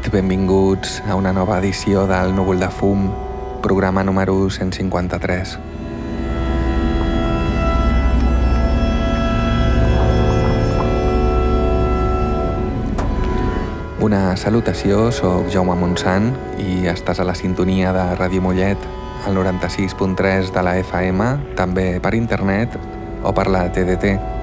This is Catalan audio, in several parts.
nit, benvinguts a una nova edició del Núvol de Fum, programa número 153. Una salutació, sóc Jaume Montsant i estàs a la sintonia de Ràdio Mollet, al 96.3 de la FM, també per internet o per la TDT.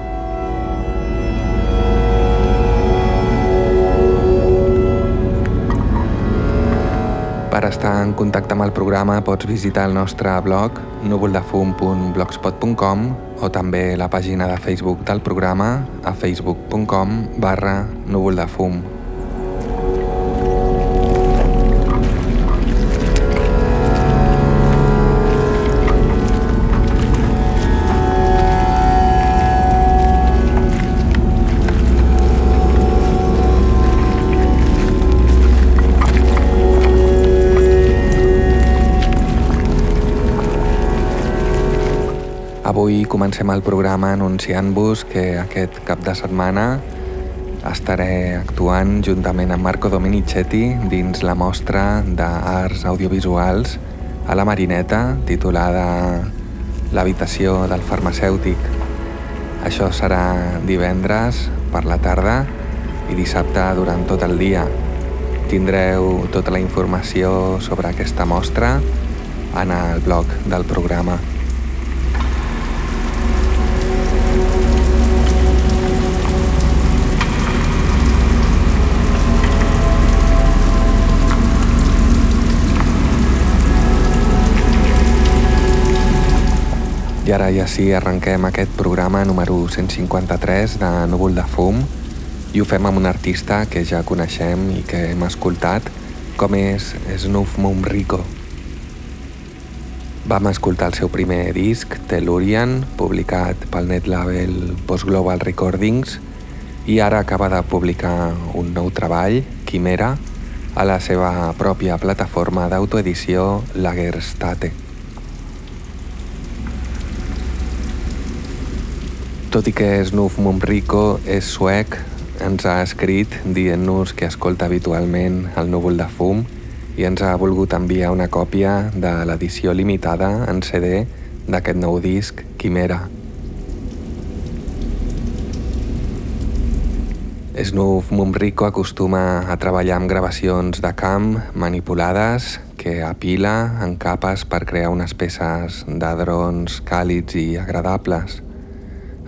En contacte amb el programa pots visitar el nostre blog núvoldefum.blogspot.com o també la pàgina de Facebook del programa a facebook.com barra núvoldefum. Comencem el programa anunciant-vos que aquest cap de setmana estaré actuant juntament amb Marco Dominicetti dins la mostra d'arts audiovisuals a la Marineta titulada L'habitació del farmacèutic. Això serà divendres per la tarda i dissabte durant tot el dia. Tindreu tota la informació sobre aquesta mostra en el blog del programa. I ara ja sí, arrenquem aquest programa número 153 de Núvol de Fum i ho fem amb un artista que ja coneixem i que hem escoltat, com és Snuff Mumrico. Vam escoltar el seu primer disc, Tellurian, publicat pel net label Post Global Recordings, i ara acaba de publicar un nou treball, Quimera, a la seva pròpia plataforma d'autoedició Lagerstate. Tot i que Snuff Mumrico és suec, ens ha escrit dient-nos que escolta habitualment el núvol de fum i ens ha volgut enviar una còpia de l'edició limitada en CD d'aquest nou disc, Quimera. Snuff Mumrico acostuma a treballar amb gravacions de camp manipulades que apila en capes per crear unes peces de drons càlids i agradables.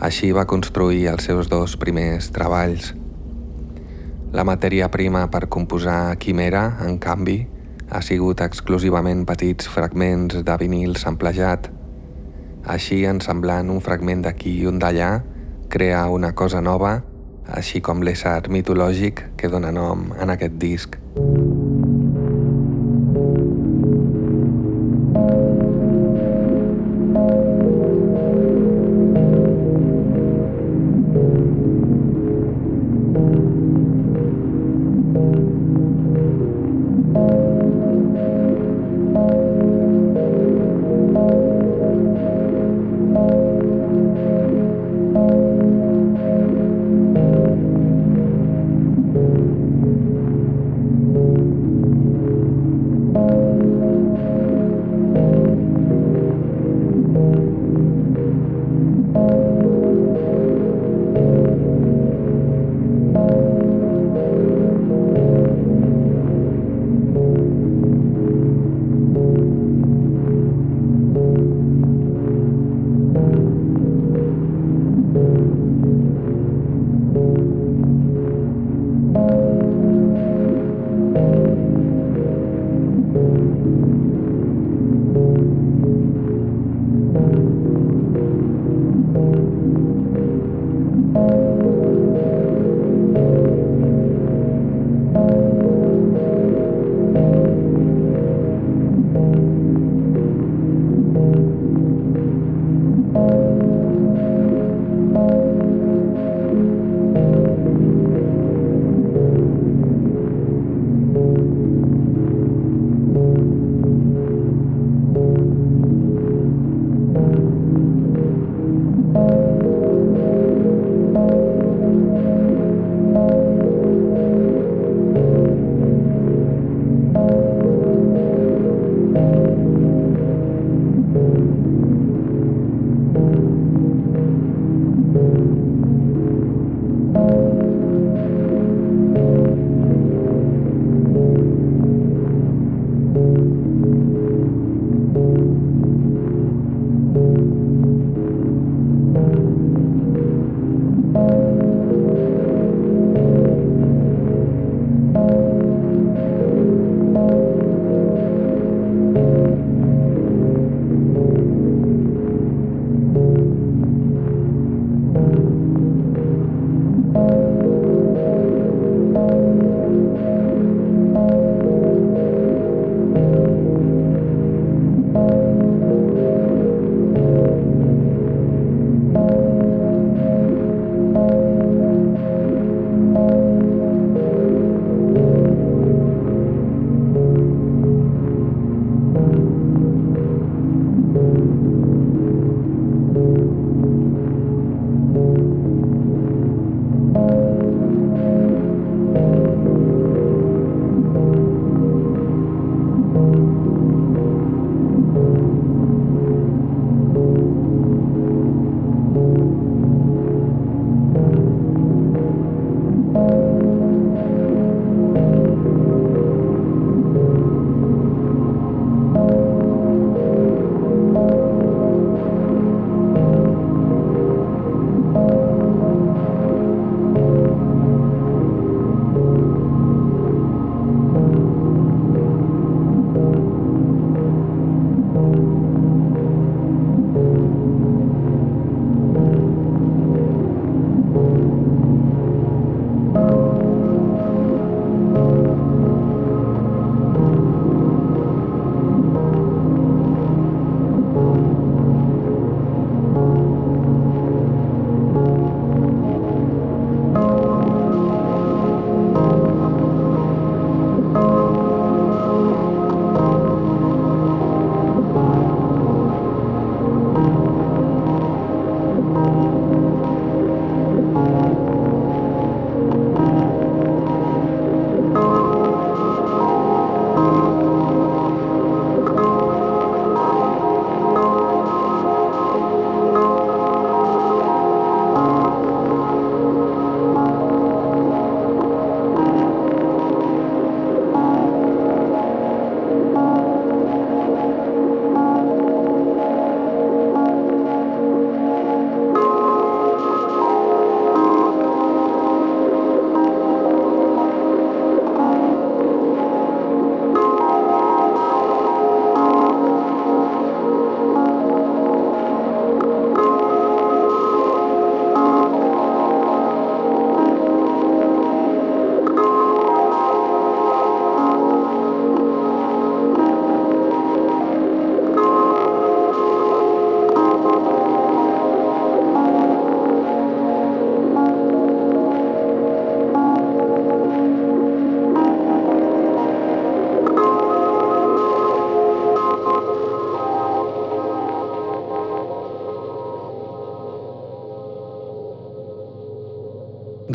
Així va construir els seus dos primers treballs. La matèria prima per composar Quimera, en canvi, ha sigut exclusivament petits fragments de vinil samplejat. Així, ensemblant un fragment d'aquí i un d'allà, crea una cosa nova, així com l'ésser mitològic que dona nom en aquest disc. thank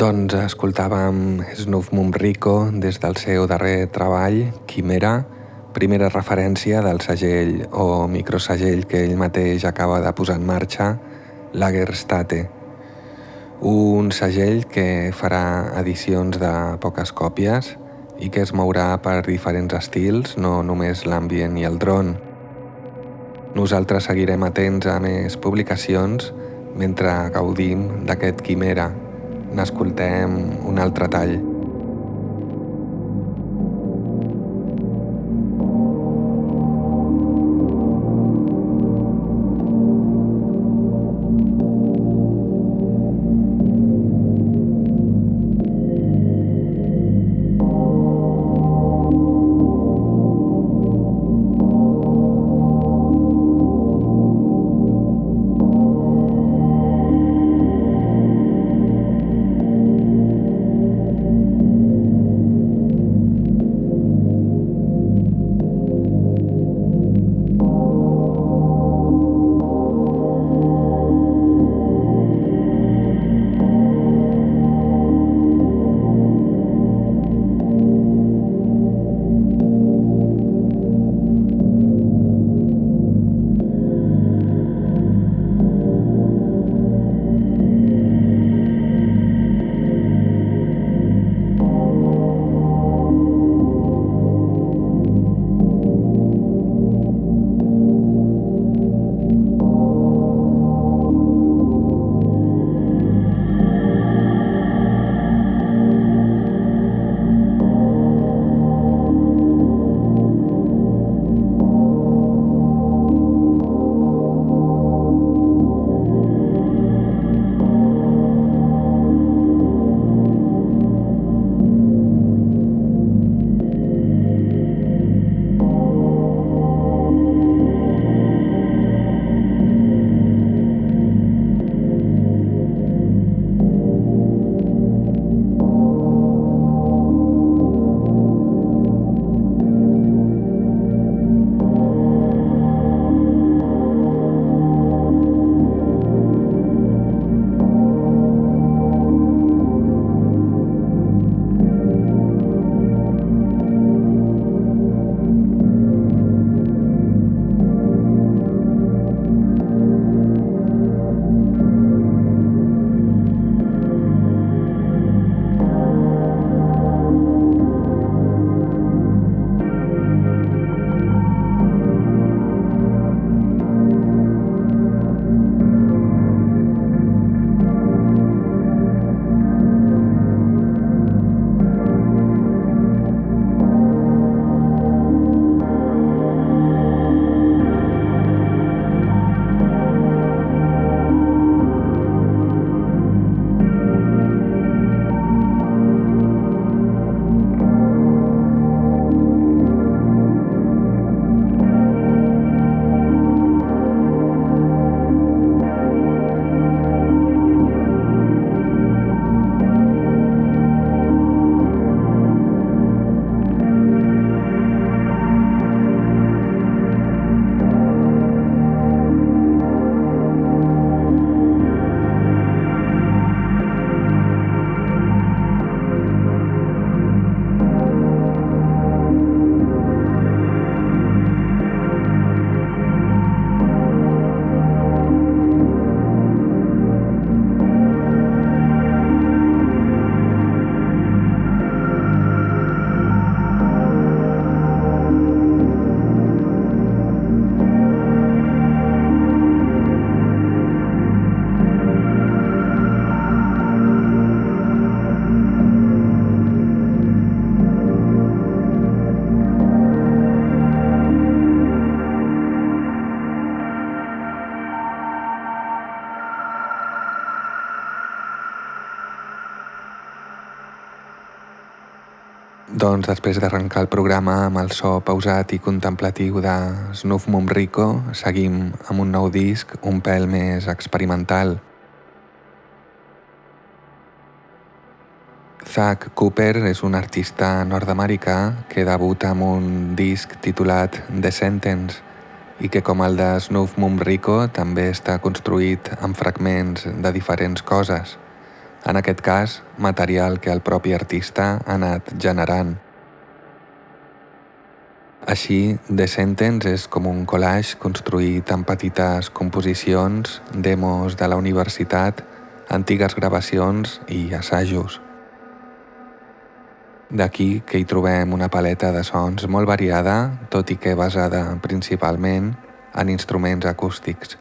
Doncs escoltàvem Snuff Mumrico des del seu darrer treball, Quimera, primera referència del segell o microsegell que ell mateix acaba de posar en marxa, Lagerstate. Un segell que farà edicions de poques còpies i que es mourà per diferents estils, no només l'ambient i el dron. Nosaltres seguirem atents a més publicacions mentre gaudim d'aquest Quimera, n'escoltem un altre tall. Doncs després d'arrencar el programa amb el so pausat i contemplatiu de Snuff Mumrico, seguim amb un nou disc un pèl més experimental. Zach Cooper és un artista nord-americà que debuta amb un disc titulat The Sentence i que com el de Snuff Mumrico també està construït amb fragments de diferents coses en aquest cas material que el propi artista ha anat generant. Així, The Sentence és com un collage construït en petites composicions, demos de la universitat, antigues gravacions i assajos. D'aquí que hi trobem una paleta de sons molt variada, tot i que basada principalment en instruments acústics.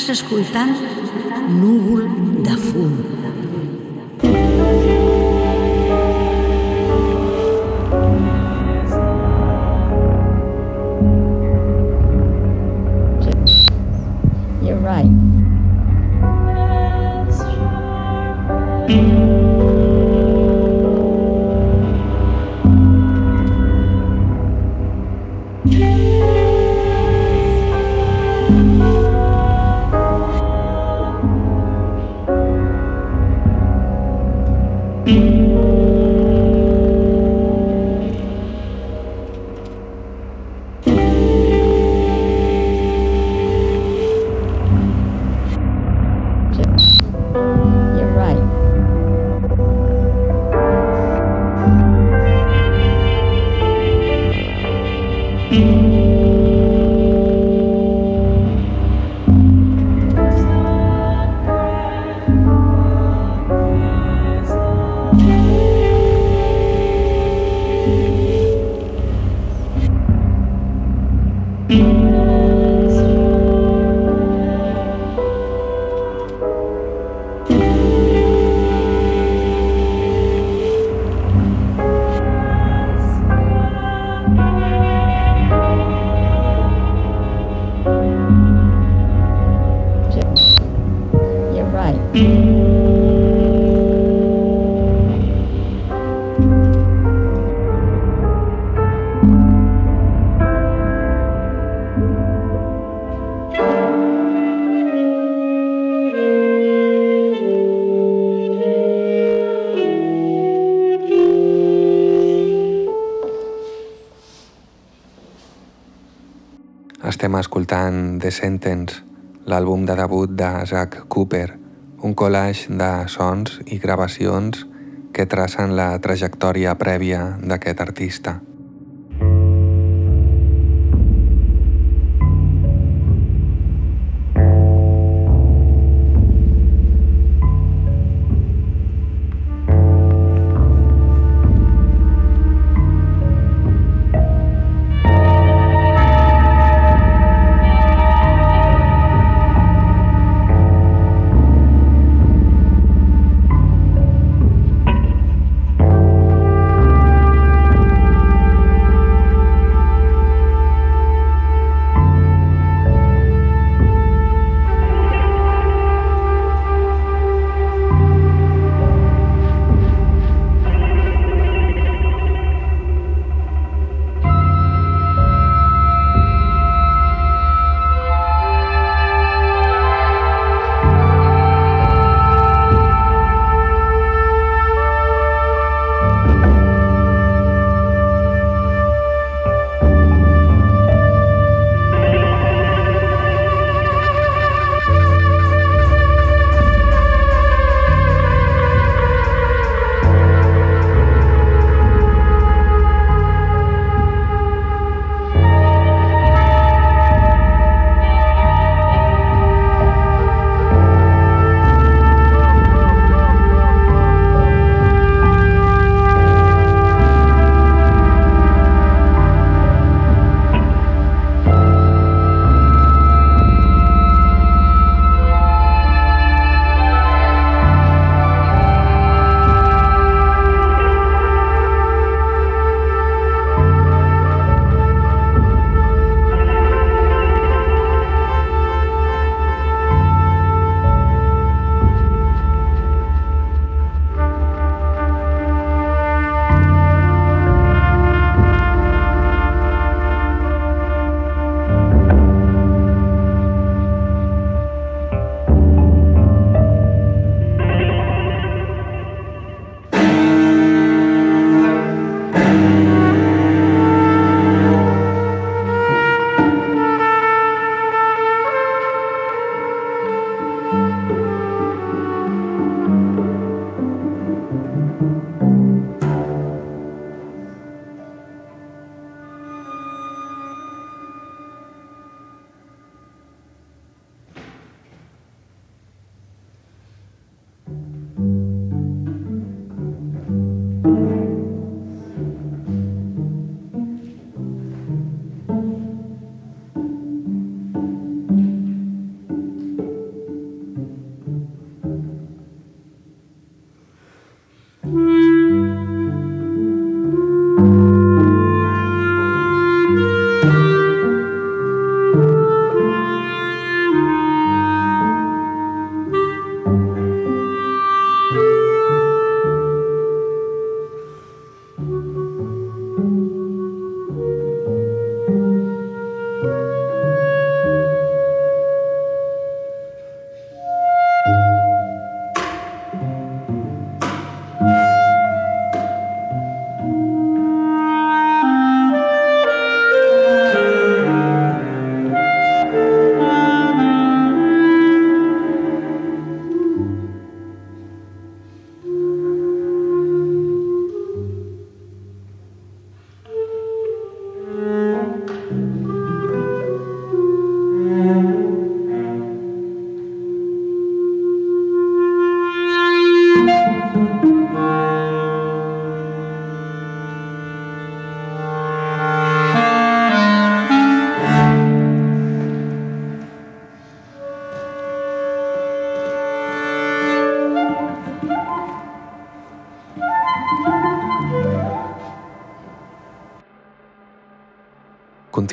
Estàs escoltant The Sentence, l'àlbum de debut de Zach Cooper, un collage de sons i gravacions que tracen la trajectòria prèvia d'aquest artista.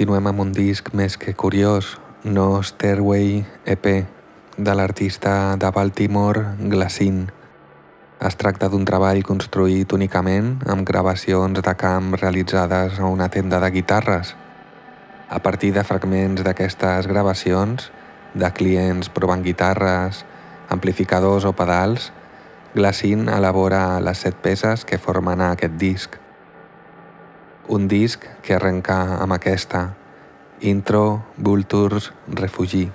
Continuem amb un disc més que curiós, No Stairway EP, de l'artista de Baltimore Glacin. Es tracta d'un treball construït únicament amb gravacions de camp realitzades a una tenda de guitarres. A partir de fragments d'aquestes gravacions, de clients provant guitarres, amplificadors o pedals, Glacin elabora les set peces que formen aquest disc. Un disc que arrenca amb aquesta, Intro, Vultures, Refugi.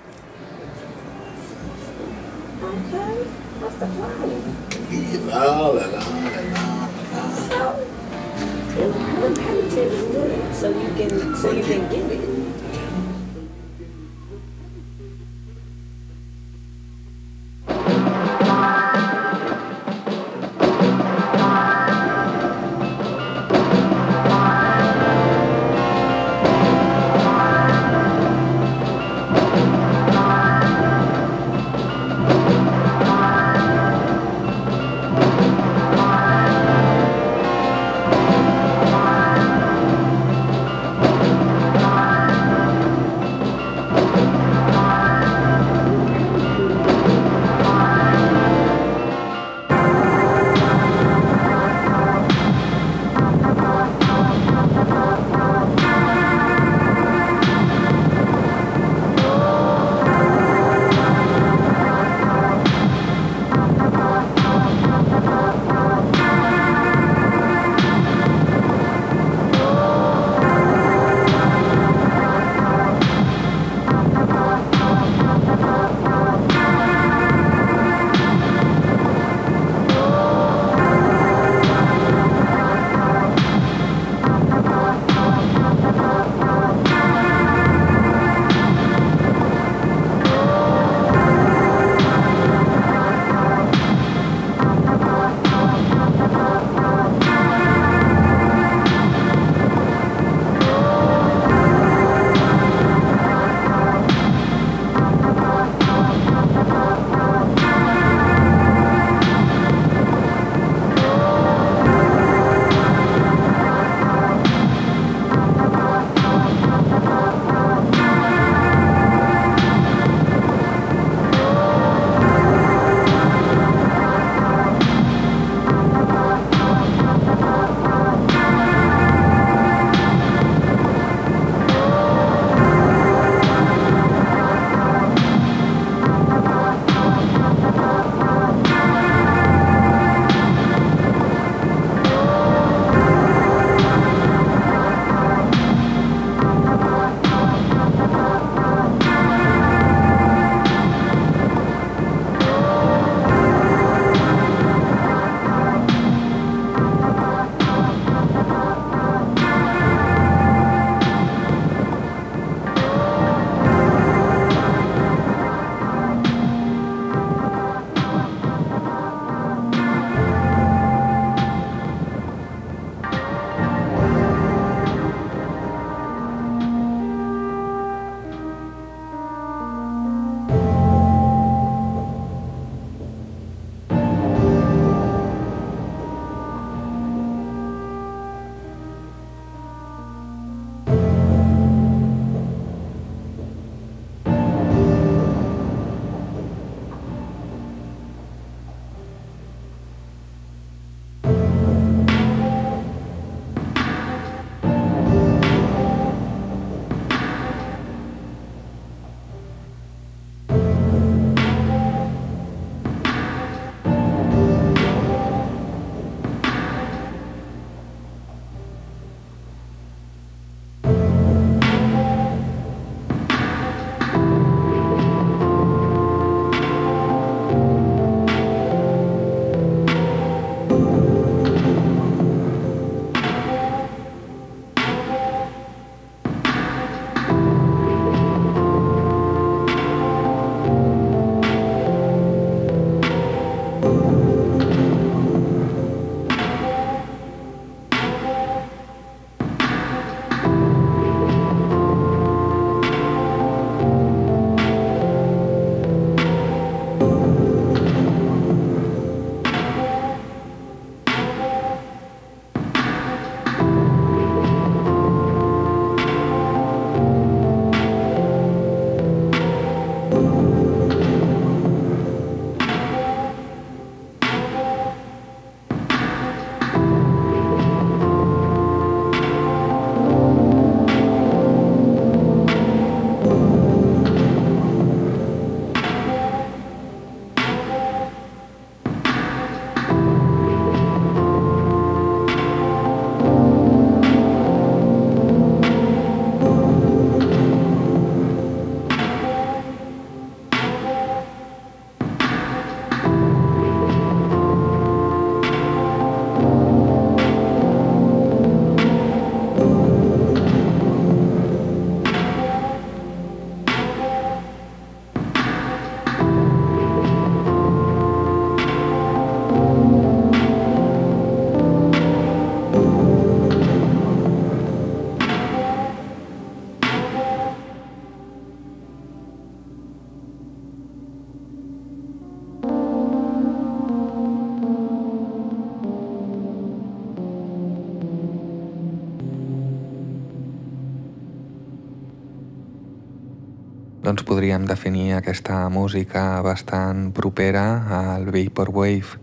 Podríem definir aquesta música bastant propera al Vaporwave.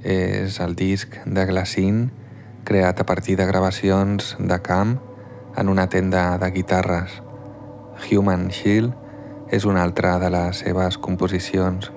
És el disc de Glacin, creat a partir de gravacions de camp en una tenda de guitarres. Human Shield és una altra de les seves composicions.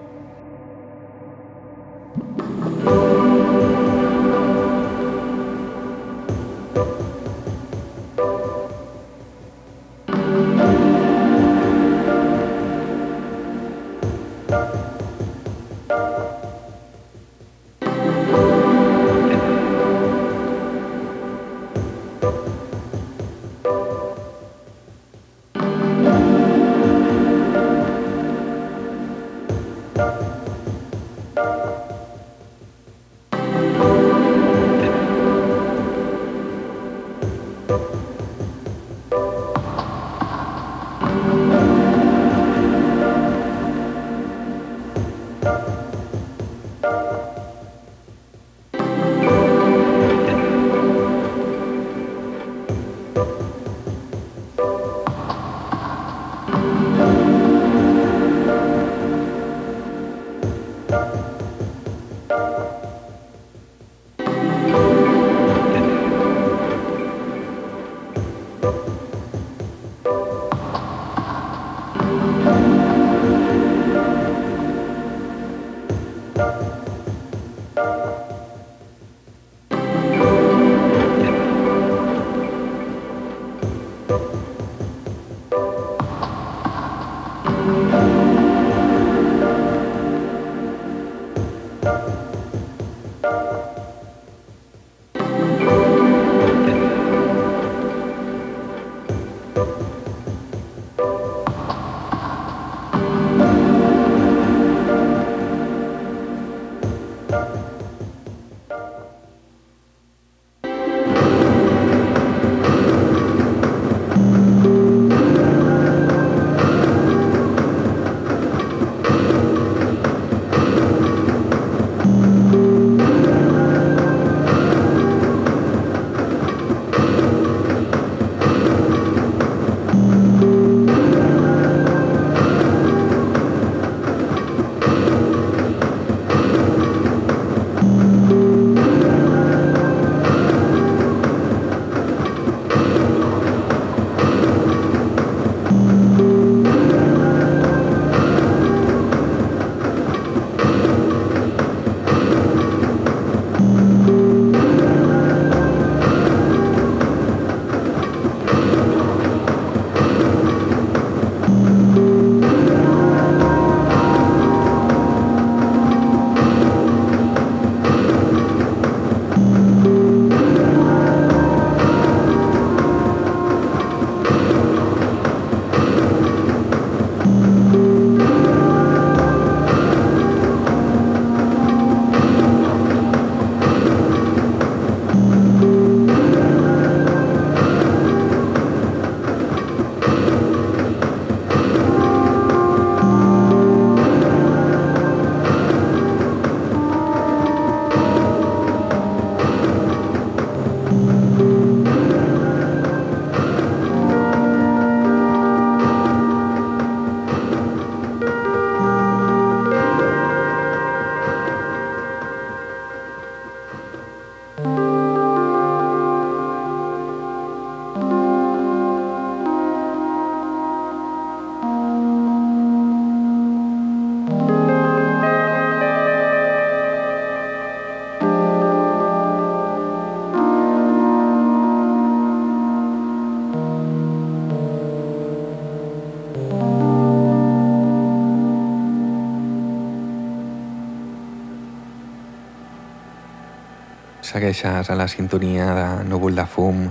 Segueixes a la sintonia de Núvol de Fum,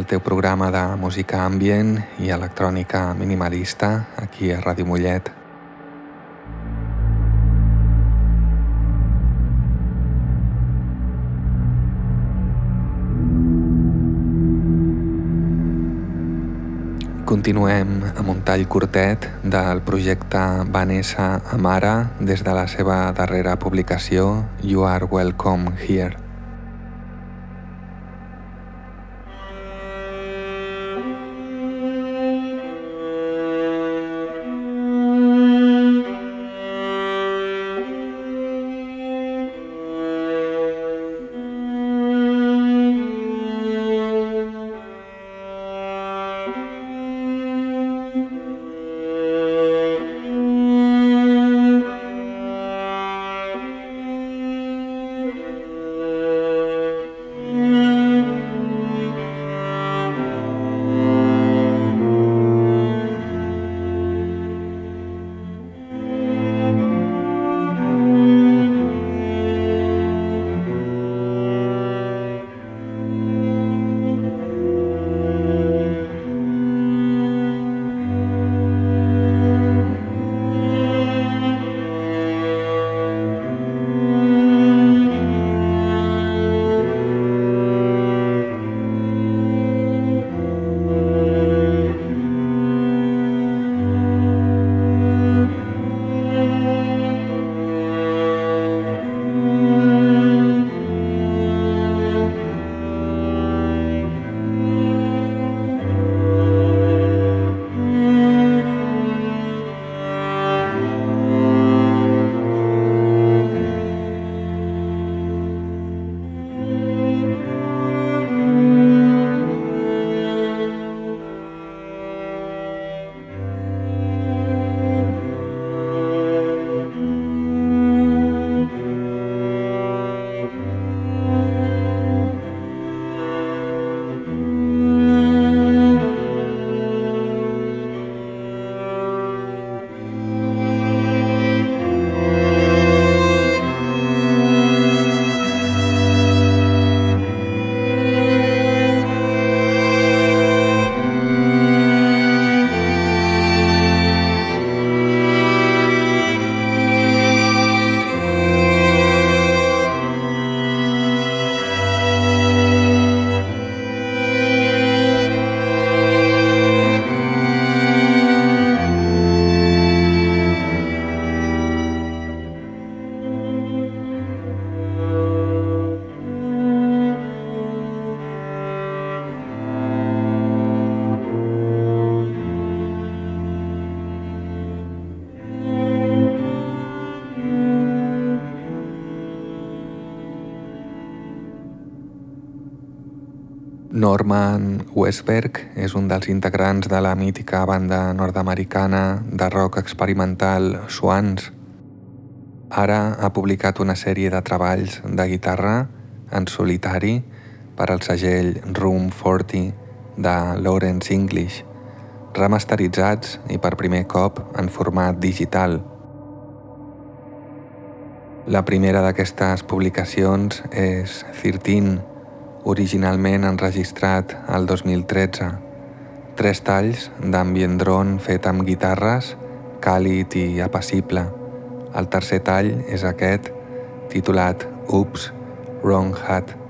el teu programa de música ambient i electrònica minimalista aquí a Ràdio Mollet. Continuem amb un tall curtet del projecte Vanessa Amara des de la seva darrera publicació You Are Welcome Here. Norman Westberg és un dels integrants de la mítica banda nord-americana de rock experimental Swans. Ara ha publicat una sèrie de treballs de guitarra en solitari per al segell Room 40 de Lawrence English, remasteritzats i per primer cop en format digital. La primera d'aquestes publicacions és 13, originalment enregistrat el 2013. Tres talls d'ambient dron fet amb guitarres, càlid i apassible. El tercer tall és aquest, titulat Oops, Wrong Hat.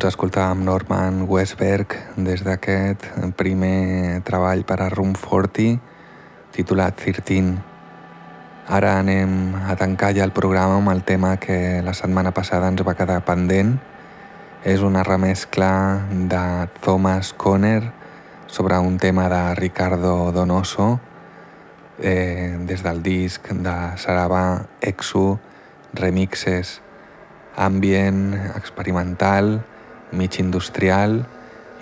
Doncs escoltàvem Norman Westberg des d'aquest primer treball per a Room 40 titulat 13. Ara anem a tancar ja el programa amb el tema que la setmana passada ens va quedar pendent. És una remescla de Thomas Conner sobre un tema de Ricardo Donoso eh, des del disc de Sarava Exu Remixes ambient experimental, mig industrial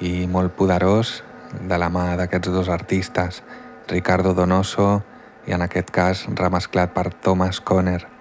i molt poderós de la mà d'aquests dos artistes, Ricardo Donoso i en aquest cas remesclat per Thomas Conner.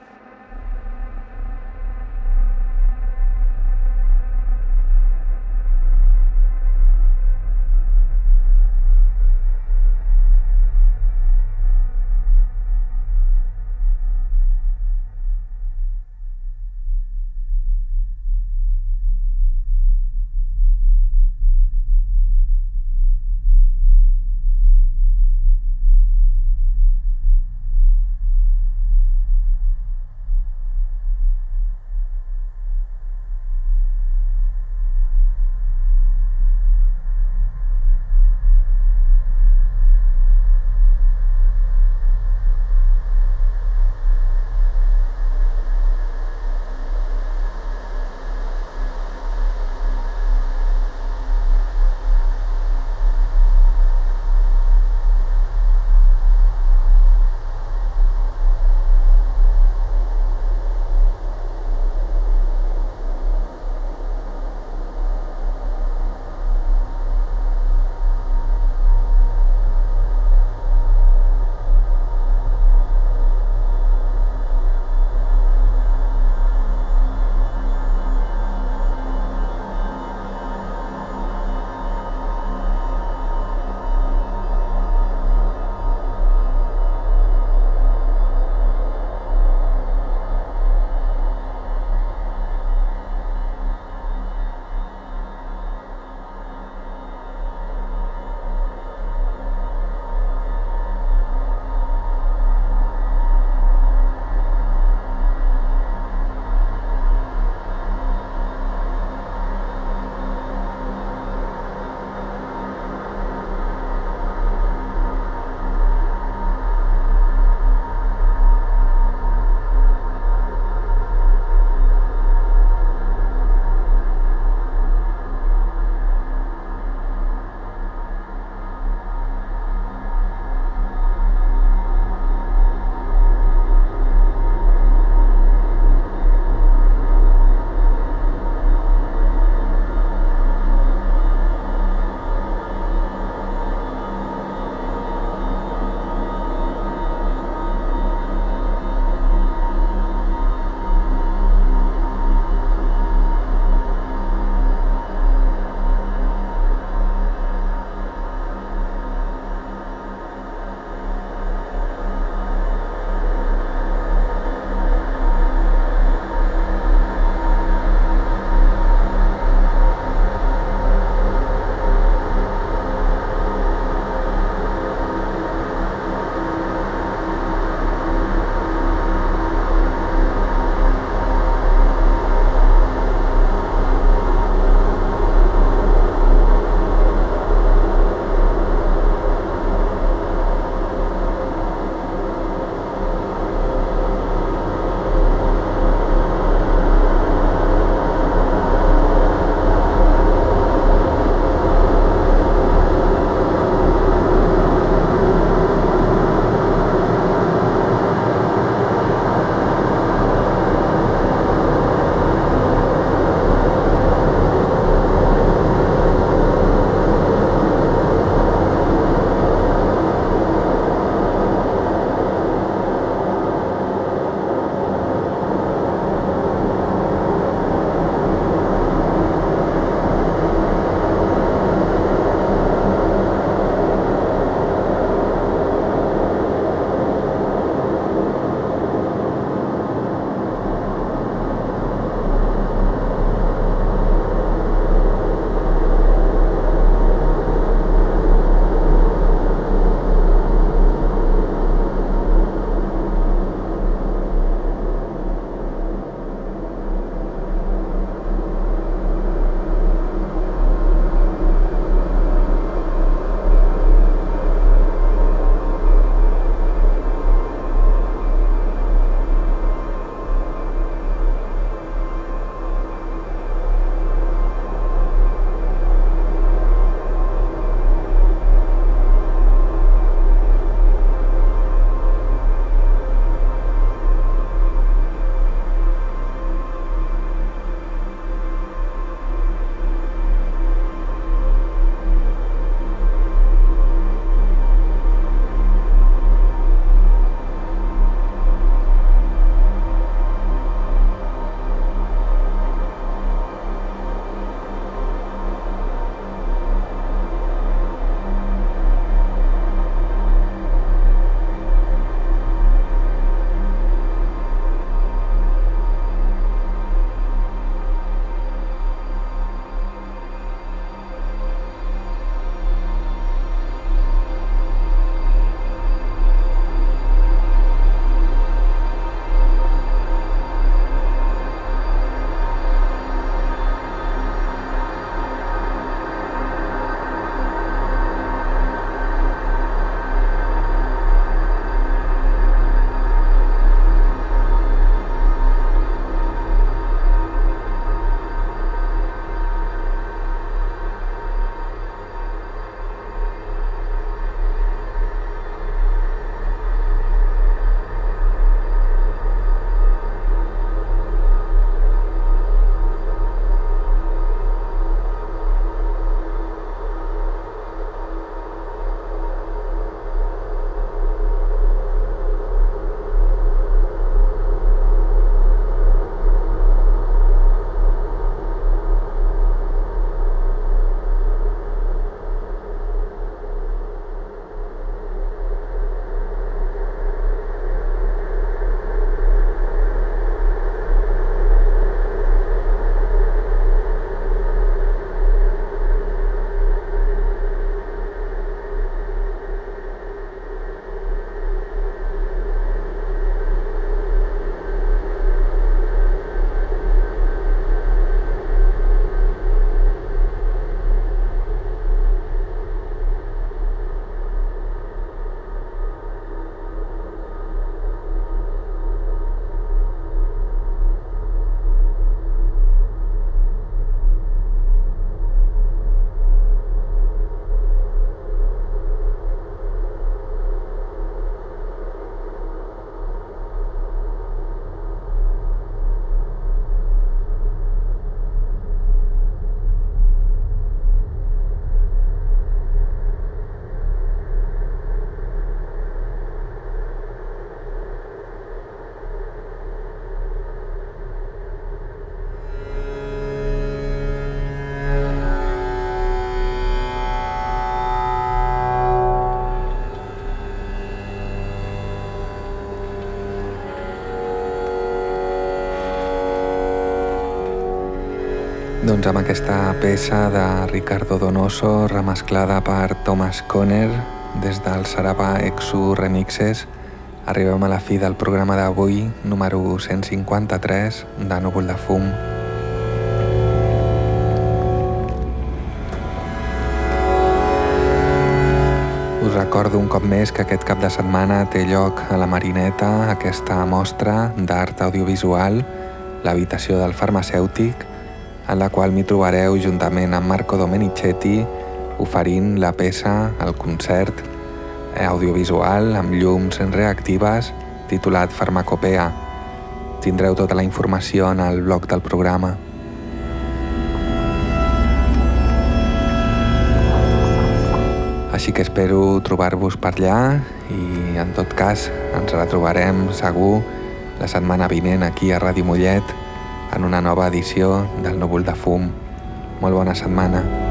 Doncs amb aquesta peça de Ricardo Donoso remesclada per Thomas Conner des del Saraba Exu Remixes arribem a la fi del programa d'avui, número 153 de Núvol de Fum. Us recordo un cop més que aquest cap de setmana té lloc a la Marineta aquesta mostra d'art audiovisual, l'habitació del farmacèutic, en la qual m'hi trobareu juntament amb Marco Domenicetti oferint la peça, el concert audiovisual amb llums reactives titulat Farmacopea. Tindreu tota la informació en el blog del programa. Així que espero trobar-vos per allà i en tot cas ens retrobarem segur la setmana vinent aquí a Ràdio Mollet en una nova edició del Núvol de Fum. Molt bona setmana.